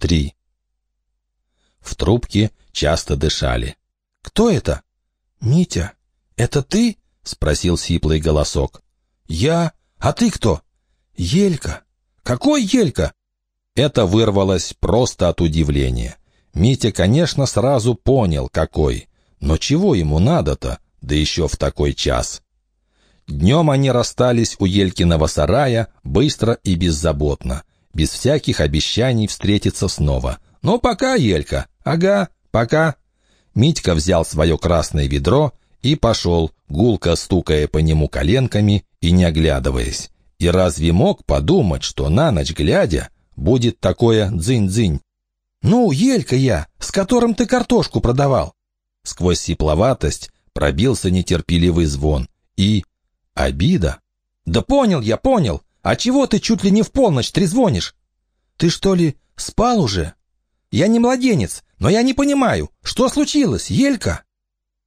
Три. В трубке часто дышали. «Кто это?» «Митя, это ты?» — спросил сиплый голосок. «Я? А ты кто?» «Елька». «Какой Елька?» Это вырвалось просто от удивления. Митя, конечно, сразу понял, какой. Но чего ему надо-то, да еще в такой час? Днем они расстались у Елькиного сарая быстро и беззаботно, без всяких обещаний встретиться снова. «Ну, пока, Елька. Ага, пока». Митька взял свое красное ведро и пошел, гулко стукая по нему коленками и не оглядываясь. И разве мог подумать, что на ночь глядя будет такое дзынь-дзынь? «Ну, Елька я, с которым ты картошку продавал». Сквозь сипловатость пробился нетерпеливый звон. И обида. «Да понял я, понял. А чего ты чуть ли не в полночь трезвонишь? Ты что ли спал уже? Я не младенец, но я не понимаю, что случилось, Елька?»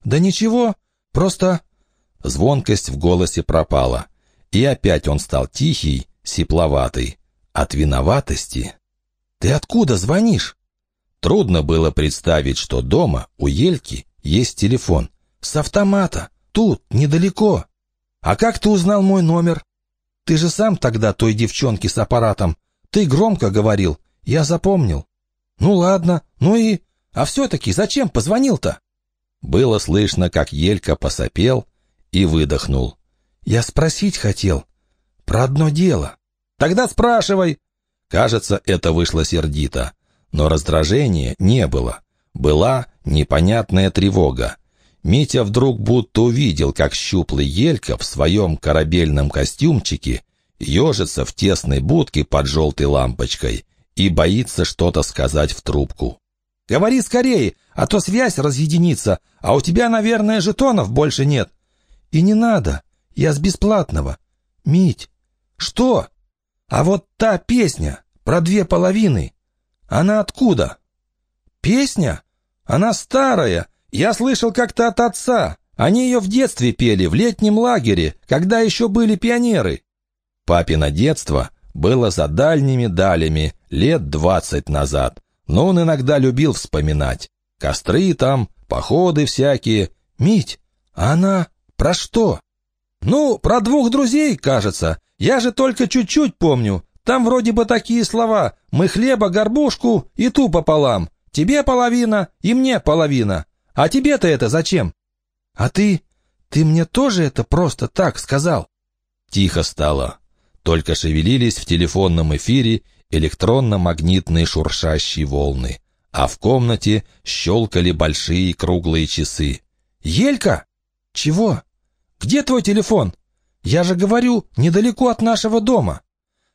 «Да ничего, просто...» Звонкость в голосе пропала. И опять он стал тихий, сипловатый. От виноватости. «Ты откуда звонишь?» Трудно было представить, что дома у Ельки есть телефон. «С автомата. Тут, недалеко. А как ты узнал мой номер?» «Ты же сам тогда той девчонке с аппаратом. Ты громко говорил. Я запомнил». «Ну ладно. Ну и... А все-таки зачем позвонил-то?» Было слышно, как Елька посопел и выдохнул. «Я спросить хотел. Про одно дело». «Тогда спрашивай». Кажется, это вышло сердито. Но раздражения не было. Была непонятная тревога. Митя вдруг будто увидел, как щуплый Елька в своем корабельном костюмчике ежится в тесной будке под желтой лампочкой и боится что-то сказать в трубку. «Говори скорее, а то связь разъединится, а у тебя, наверное, жетонов больше нет». «И не надо, я с бесплатного». «Мить». «Что?» «А вот та песня про две половины, она откуда?» «Песня? Она старая. Я слышал как-то от отца. Они ее в детстве пели, в летнем лагере, когда еще были пионеры». Папино детство было за дальними далями, лет двадцать назад. Но он иногда любил вспоминать. Костры там, походы всякие. «Мить, а она про что?» «Ну, про двух друзей, кажется. Я же только чуть-чуть помню. Там вроде бы такие слова «мы хлеба, горбушку и ту пополам». Тебе половина и мне половина. А тебе-то это зачем? А ты... ты мне тоже это просто так сказал?» Тихо стало. Только шевелились в телефонном эфире электронно-магнитные шуршащие волны, а в комнате щелкали большие круглые часы. «Елька! Чего? Где твой телефон? Я же говорю, недалеко от нашего дома».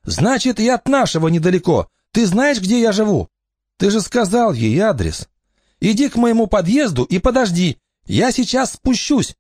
«Значит, и от нашего недалеко. Ты знаешь, где я живу?» «Ты же сказал ей адрес. Иди к моему подъезду и подожди. Я сейчас спущусь.